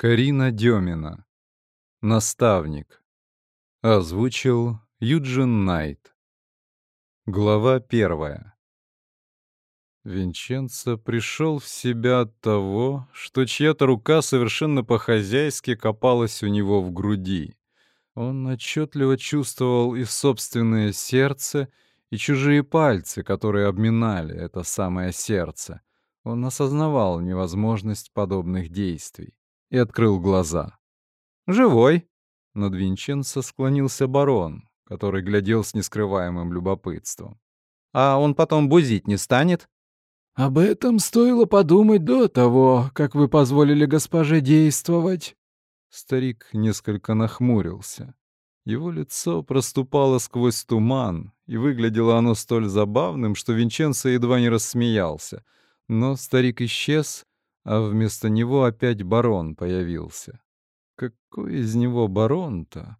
Карина Демина. Наставник. Озвучил Юджин Найт. Глава первая. Винченцо пришел в себя от того, что чья-то рука совершенно по-хозяйски копалась у него в груди. Он отчетливо чувствовал и собственное сердце, и чужие пальцы, которые обминали это самое сердце. Он осознавал невозможность подобных действий и открыл глаза. «Живой!» Над Винченцо склонился барон, который глядел с нескрываемым любопытством. «А он потом бузить не станет?» «Об этом стоило подумать до того, как вы позволили госпоже действовать». Старик несколько нахмурился. Его лицо проступало сквозь туман, и выглядело оно столь забавным, что Винченцо едва не рассмеялся. Но старик исчез, а вместо него опять барон появился. Какой из него барон-то?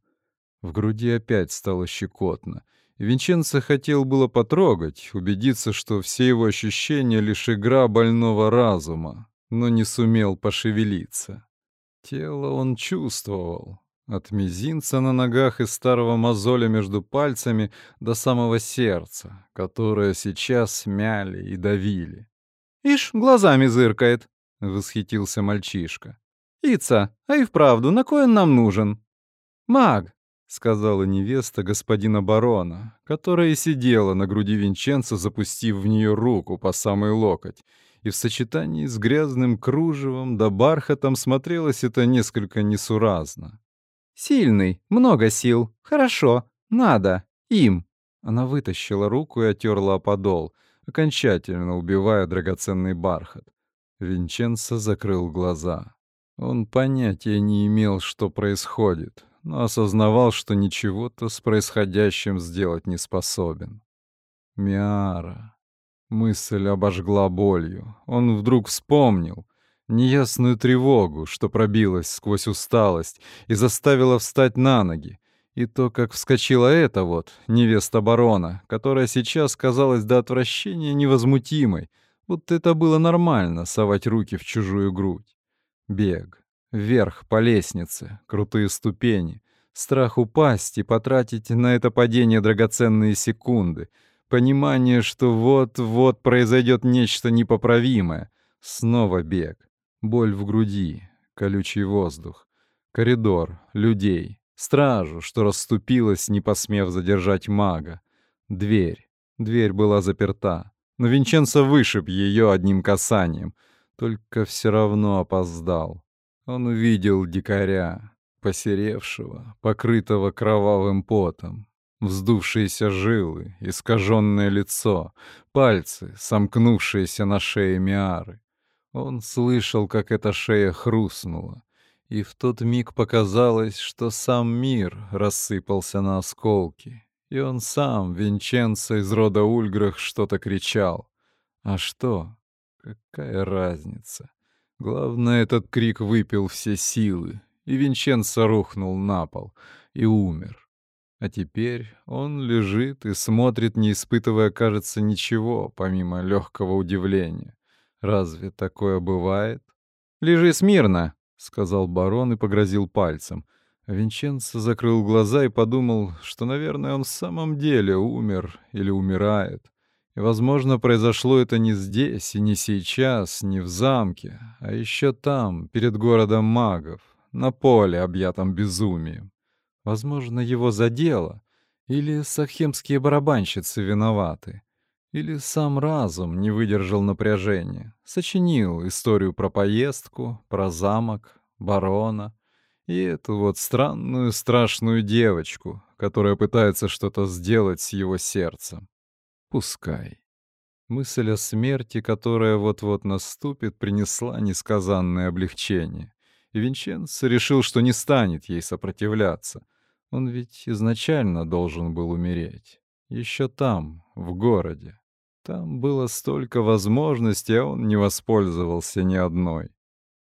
В груди опять стало щекотно. Винченцо хотел было потрогать, убедиться, что все его ощущения — лишь игра больного разума, но не сумел пошевелиться. Тело он чувствовал. От мизинца на ногах и старого мозоля между пальцами до самого сердца, которое сейчас мяли и давили. «Ишь, глазами зыркает!» — восхитился мальчишка. «Ица, а и вправду, на кой он нам нужен?» «Маг», — сказала невеста господина барона, которая сидела на груди Винченца, запустив в нее руку по самый локоть, и в сочетании с грязным кружевом да бархатом смотрелось это несколько несуразно. «Сильный, много сил, хорошо, надо, им». Она вытащила руку и отерла подол, окончательно убивая драгоценный бархат. Винченцо закрыл глаза. Он понятия не имел, что происходит, но осознавал, что ничего-то с происходящим сделать не способен. Миара. Мысль обожгла болью. Он вдруг вспомнил неясную тревогу, что пробилась сквозь усталость и заставила встать на ноги. И то, как вскочила эта вот, невеста барона, которая сейчас казалась до отвращения невозмутимой, будто это было нормально — совать руки в чужую грудь. Бег. Вверх по лестнице, крутые ступени. Страх упасть и потратить на это падение драгоценные секунды. Понимание, что вот-вот произойдет нечто непоправимое. Снова бег. Боль в груди, колючий воздух. Коридор, людей. Стражу, что расступилась, не посмев задержать мага. Дверь. Дверь была заперта но Винченцо вышиб ее одним касанием, только все равно опоздал. Он увидел дикаря, посеревшего, покрытого кровавым потом, вздувшиеся жилы, искаженное лицо, пальцы, сомкнувшиеся на шее Миары. Он слышал, как эта шея хрустнула, и в тот миг показалось, что сам мир рассыпался на осколки, и он сам, Винченцо из рода Ульграх, что-то кричал. А что? Какая разница? Главное, этот крик выпил все силы, и Винченцо рухнул на пол и умер. А теперь он лежит и смотрит, не испытывая, кажется, ничего, помимо легкого удивления. Разве такое бывает? «Лежи смирно», — сказал барон и погрозил пальцем — Винченцо закрыл глаза и подумал, что, наверное, он в самом деле умер или умирает. И, возможно, произошло это не здесь и не сейчас, не в замке, а еще там, перед городом магов, на поле, объятом безумием. Возможно, его задело, или сахемские барабанщицы виноваты, или сам разум не выдержал напряжения, сочинил историю про поездку, про замок, барона — и эту вот странную, страшную девочку, которая пытается что-то сделать с его сердцем. Пускай. Мысль о смерти, которая вот-вот наступит, принесла несказанное облегчение. И Винченцо решил, что не станет ей сопротивляться. Он ведь изначально должен был умереть. Еще там, в городе. Там было столько возможностей, а он не воспользовался ни одной.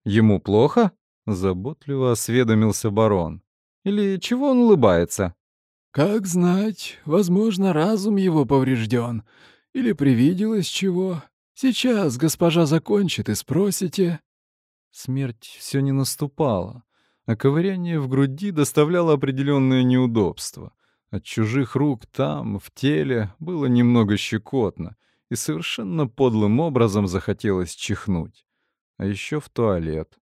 «Ему плохо?» Заботливо осведомился барон. Или чего он улыбается? Как знать, возможно, разум его поврежден. Или привиделось чего. Сейчас госпожа закончит и спросите. Смерть все не наступала, а ковыряние в груди доставляло определенное неудобство. От чужих рук там, в теле, было немного щекотно, и совершенно подлым образом захотелось чихнуть. А еще в туалет.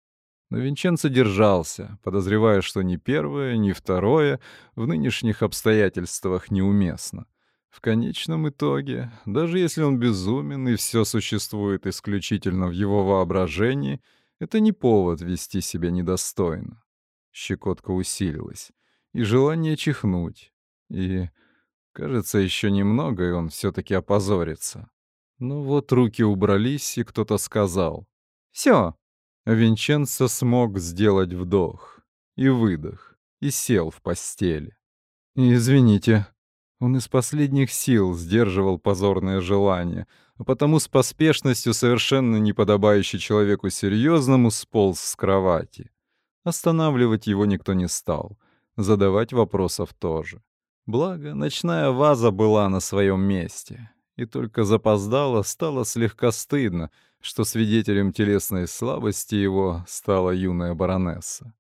Но Винченцо держался, подозревая, что ни первое, ни второе в нынешних обстоятельствах неуместно. В конечном итоге, даже если он безумен и все существует исключительно в его воображении — это не повод вести себя недостойно. Щекотка усилилась. И желание чихнуть. И, кажется, еще немного, и он все-таки опозорится. Но вот руки убрались, и кто-то сказал. «Все!» Винченцо смог сделать вдох и выдох, и сел в постели. «Извините», он из последних сил сдерживал позорное желание, а потому с поспешностью, совершенно не подобающей человеку серьезному, сполз с кровати. Останавливать его никто не стал, задавать вопросов тоже. Благо, ночная ваза была на своем месте, и только запоздало стало слегка стыдно, что свидетелем телесной слабости его стала юная баронесса.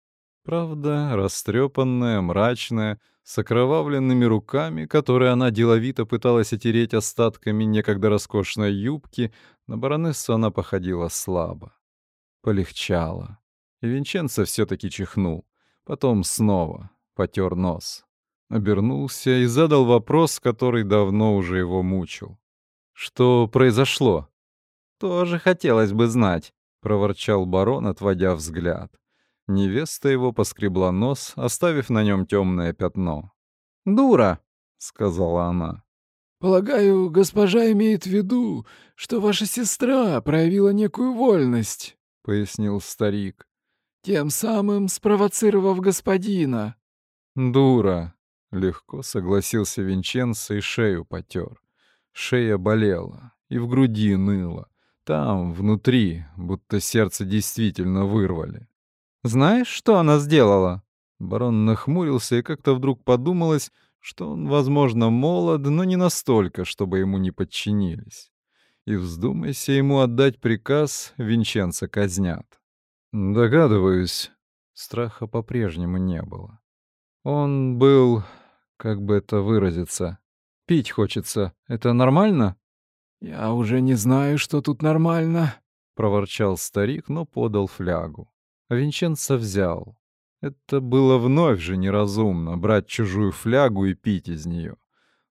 Правда, растрепанная, мрачная, с окровавленными руками, которые она деловито пыталась отереть остатками некогда роскошной юбки, на баронессу она походила слабо. Полегчало. И Винченцо все-таки чихнул. Потом снова потер нос. Обернулся и задал вопрос, который давно уже его мучил. «Что произошло?» «Тоже хотелось бы знать», — проворчал барон, отводя взгляд. Невеста его поскребла нос, оставив на нем темное пятно. «Дура!» — сказала она. «Полагаю, госпожа имеет в виду, что ваша сестра проявила некую вольность», — пояснил старик, «тем самым спровоцировав господина». «Дура!» — легко согласился Винченцо и шею потер. Шея болела и в груди ныла. Там, внутри, будто сердце действительно вырвали. Знаешь, что она сделала?» Барон нахмурился и как-то вдруг подумалось, что он, возможно, молод, но не настолько, чтобы ему не подчинились. И вздумайся ему отдать приказ, Винченца казнят. Догадываюсь, страха по-прежнему не было. Он был, как бы это выразиться, пить хочется. Это нормально? Я уже не знаю, что тут нормально, проворчал старик, но подал флягу. Винченцо взял. Это было вновь же неразумно — брать чужую флягу и пить из нее.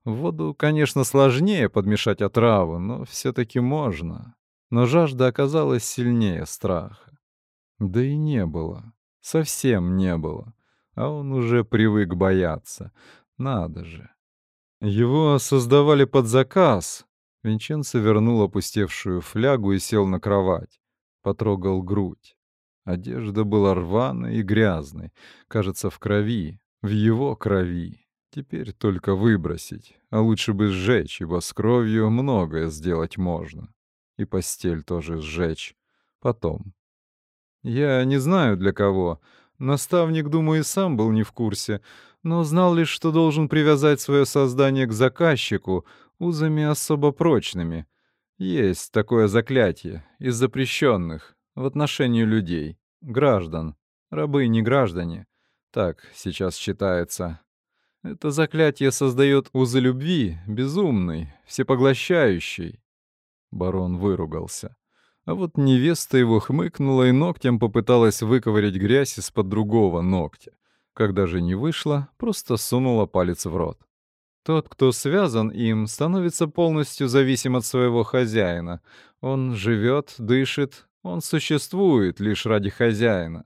Воду, конечно, сложнее подмешать отраву, но все-таки можно. Но жажда оказалась сильнее страха. Да и не было. Совсем не было. А он уже привык бояться. Надо же. Его создавали под заказ. Винченцо вернул опустевшую флягу и сел на кровать. Потрогал грудь. Одежда была рваной и грязной, кажется, в крови, в его крови. Теперь только выбросить, а лучше бы сжечь, ибо с кровью многое сделать можно. И постель тоже сжечь. Потом. Я не знаю для кого. Наставник, думаю, и сам был не в курсе, но знал лишь, что должен привязать свое создание к заказчику узами особо прочными. Есть такое заклятие, из запрещенных, в отношении людей, граждан, рабы не граждане. Так сейчас считается. Это заклятие создает узы любви, безумный, всепоглощающий. Барон выругался. А вот невеста его хмыкнула и ногтем попыталась выковырять грязь из-под другого ногтя. Когда же не вышло, просто сунула палец в рот. Тот, кто связан им, становится полностью зависим от своего хозяина. Он живет, дышит, он существует лишь ради хозяина.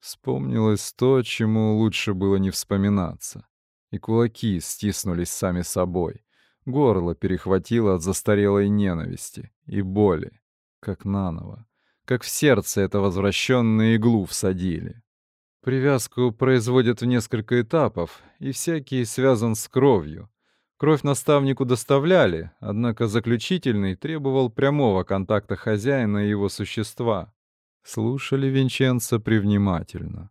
Вспомнилось то, чему лучше было не вспоминаться. И кулаки стиснулись сами собой. Горло перехватило от застарелой ненависти и боли, как наново. Как в сердце это возвращенную иглу всадили. Привязку производят в несколько этапов, и всякий связан с кровью. Кровь наставнику доставляли, однако заключительный требовал прямого контакта хозяина и его существа. Слушали Винченца привнимательно.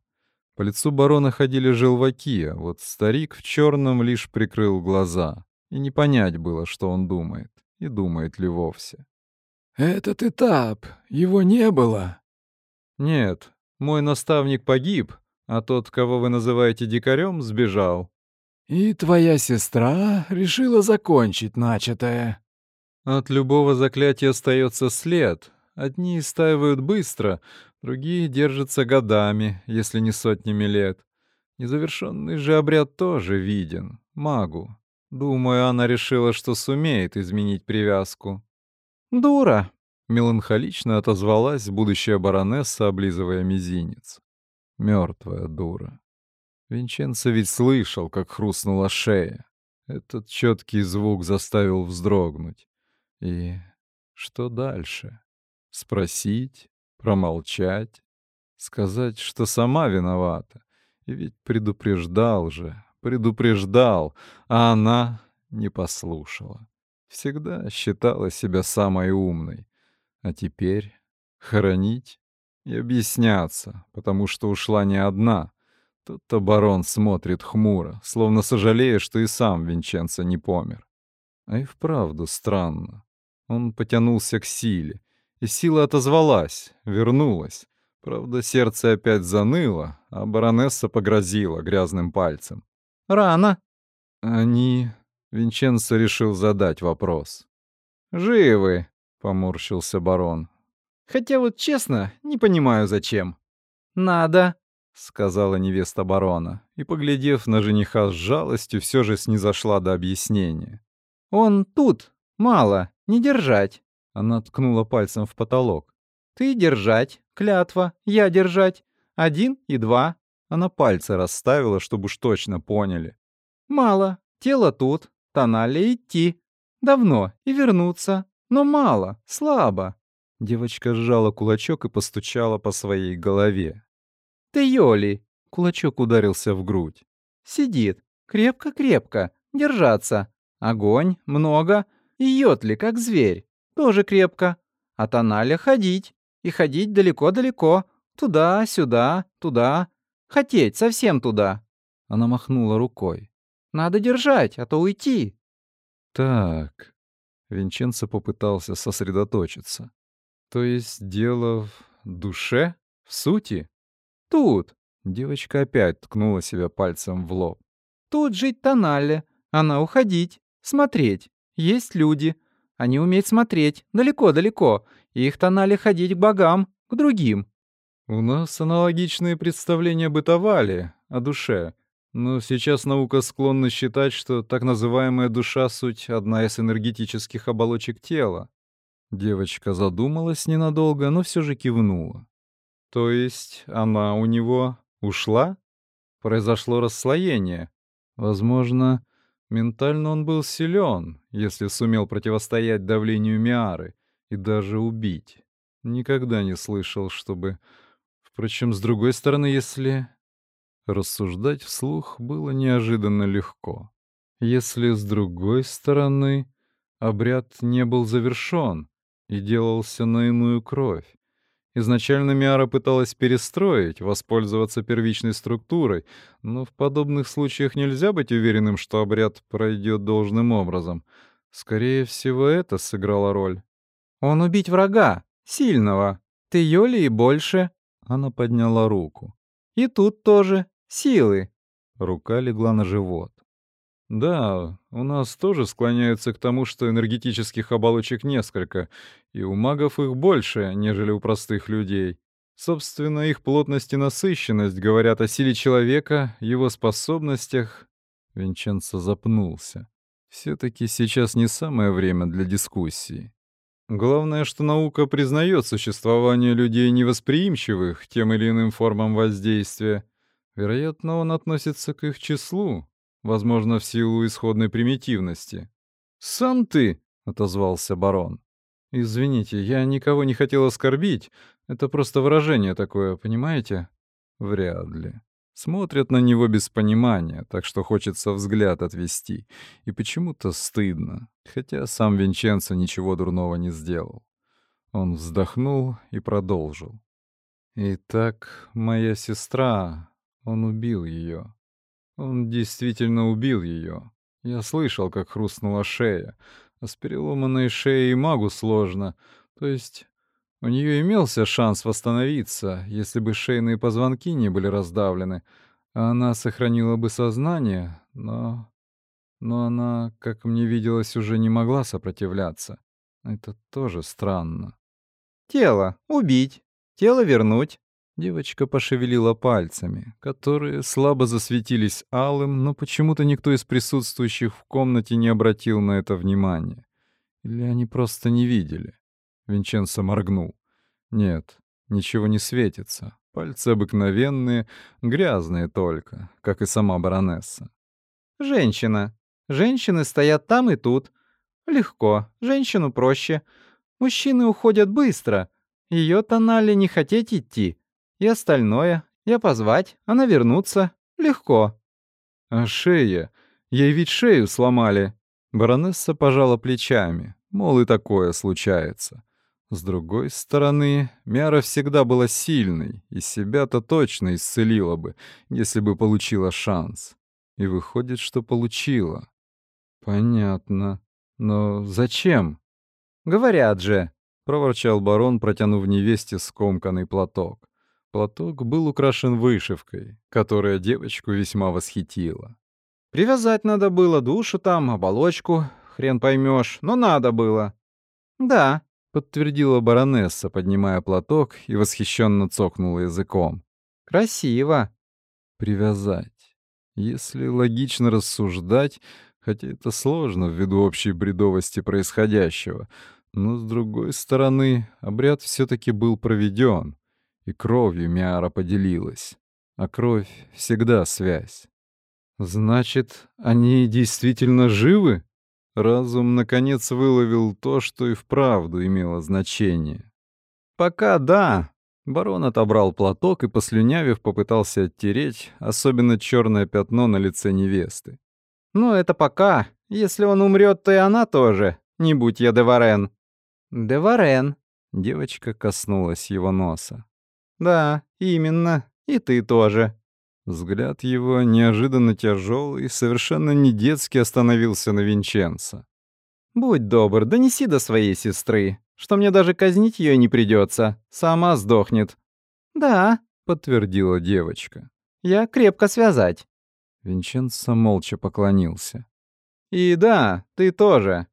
По лицу барона ходили желваки, а вот старик в черном лишь прикрыл глаза. И не понять было, что он думает, и думает ли вовсе. «Этот этап, его не было?» Нет, мой наставник погиб, а тот, кого вы называете дикарем, сбежал. И твоя сестра решила закончить начатое. От любого заклятия остается след. Одни истаивают быстро, другие держатся годами, если не сотнями лет. Незавершенный же обряд тоже виден, магу. Думаю, она решила, что сумеет изменить привязку. «Дура!» — меланхолично отозвалась будущая баронесса, облизывая мизинец. Мертвая дура. Винченцо ведь слышал, как хрустнула шея. Этот четкий звук заставил вздрогнуть. И что дальше? Спросить? Промолчать? Сказать, что сама виновата? И ведь предупреждал же, предупреждал, а она не послушала. Всегда считала себя самой умной. А теперь хоронить и объясняться, потому что ушла не одна. Тут-то барон смотрит хмуро, словно сожалея, что и сам Винченцо не помер. А и вправду странно. Он потянулся к силе, и сила отозвалась, вернулась. Правда, сердце опять заныло, а баронесса погрозила грязным пальцем. «Рано!» «Они...» — Винченцо решил задать вопрос. «Живы!» — поморщился барон. «Хотя вот честно, не понимаю, зачем». «Надо!» — сказала невеста барона, и, поглядев на жениха с жалостью, все же снизошла до объяснения. «Он тут, мало, не держать!» Она ткнула пальцем в потолок. «Ты держать, клятва, я держать, один и два». Она пальцы расставила, чтобы уж точно поняли. «Мало, тело тут, тонале идти. Давно и вернуться, но мало, слабо». Девочка сжала кулачок и постучала по своей голове. «Ты Йоли!» — кулачок ударился в грудь. «Сидит. Крепко-крепко. Держаться. Огонь. Много. И Йотли, как зверь. Тоже крепко. А Таналя ходить. И ходить далеко-далеко. Туда-сюда, туда. Хотеть совсем туда». Она махнула рукой. «Надо держать, а то уйти». «Так...» Винченцо попытался сосредоточиться. «То есть дело в душе? В сути?» «Тут!» — девочка опять ткнула себя пальцем в лоб. «Тут жить Тонале. Она уходить. Смотреть. Есть люди. Они умеют смотреть. Далеко-далеко. Их Тонале ходить к богам, к другим». «У нас аналогичные представления бытовали о душе, но сейчас наука склонна считать, что так называемая душа — суть одна из энергетических оболочек тела». Девочка задумалась ненадолго, но все же кивнула. То есть она у него ушла? Произошло расслоение. Возможно, ментально он был силен, если сумел противостоять давлению Миары и даже убить. Никогда не слышал, чтобы... Впрочем, с другой стороны, если... Рассуждать вслух было неожиданно легко. Если с другой стороны обряд не был завершен и делался на иную кровь, Изначально Миара пыталась перестроить, воспользоваться первичной структурой, но в подобных случаях нельзя быть уверенным, что обряд пройдет должным образом. Скорее всего, это сыграло роль. «Он убить врага, сильного. Ты Йоли и больше». Она подняла руку. «И тут тоже. Силы». Рука легла на живот. Да, у нас тоже склоняются к тому, что энергетических оболочек несколько, и у магов их больше, нежели у простых людей. Собственно, их плотность и насыщенность говорят о силе человека, его способностях. Винченцо запнулся. Все-таки сейчас не самое время для дискуссии. Главное, что наука признает существование людей невосприимчивых к тем или иным формам воздействия. Вероятно, он относится к их числу, возможно, в силу исходной примитивности. «Сам ты!» — отозвался барон. «Извините, я никого не хотел оскорбить. Это просто выражение такое, понимаете?» «Вряд ли. Смотрят на него без понимания, так что хочется взгляд отвести. И почему-то стыдно, хотя сам Винченцо ничего дурного не сделал. Он вздохнул и продолжил. «Итак, моя сестра, он убил ее. Он действительно убил ее. Я слышал, как хрустнула шея. А с переломанной шеей магу сложно. То есть У нее имелся шанс восстановиться, если бы шейные позвонки не были раздавлены, а она сохранила бы сознание, но... Но она, как мне виделось, уже не могла сопротивляться. Это тоже странно. «Тело убить, тело вернуть». Девочка пошевелила пальцами, которые слабо засветились алым, но почему-то никто из присутствующих в комнате не обратил на это внимания. Или они просто не видели. Винченцо моргнул. Нет, ничего не светится. Пальцы обыкновенные, грязные только, как и сама баронесса. «Женщина. Женщины стоят там и тут. Легко. Женщину проще. Мужчины уходят быстро. Ее тонали не хотеть идти. И остальное. Я позвать, она вернуться. Легко». «А шея? Ей ведь шею сломали». Баронесса пожала плечами, мол, и такое случается. С другой стороны, Мяра всегда была сильной, и себя-то точно исцелила бы, если бы получила шанс. И выходит, что получила. Понятно. Но зачем? «Говорят же», — проворчал барон, протянув невесте скомканный платок. Платок был украшен вышивкой, которая девочку весьма восхитила. Привязать надо было душу там, оболочку, хрен поймешь, но надо было. Да, подтвердила баронесса, поднимая платок и восхищенно цокнула языком. Красиво. Привязать. Если логично рассуждать, хотя это сложно ввиду общей бредовости происходящего, но с другой стороны, обряд все-таки был проведен, и кровью Миара поделилась. А кровь всегда связь. Значит, они действительно живы? Разум, наконец, выловил то, что и вправду имело значение. Пока да. Барон отобрал платок и, послюнявив, попытался оттереть, особенно черное пятно на лице невесты. «Ну, это пока. Если он умрет, то и она тоже. Не будь я Деварен». «Деварен». Девочка коснулась его носа. «Да, именно. И ты тоже». Взгляд его, неожиданно тяжелый, совершенно не детски остановился на Винченцо. «Будь добр, донеси до своей сестры, что мне даже казнить ее не придется, сама сдохнет». «Да», — подтвердила девочка. «Я крепко связать». Винченцо молча поклонился. «И да, ты тоже.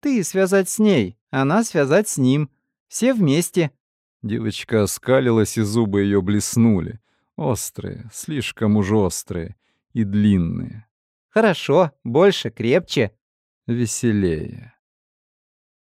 Ты связать с ней, она связать с ним. Все вместе». Девочка оскалилась, и зубы ее блеснули. Острые, слишком уж острые и длинные. «Хорошо, больше, крепче». Веселее.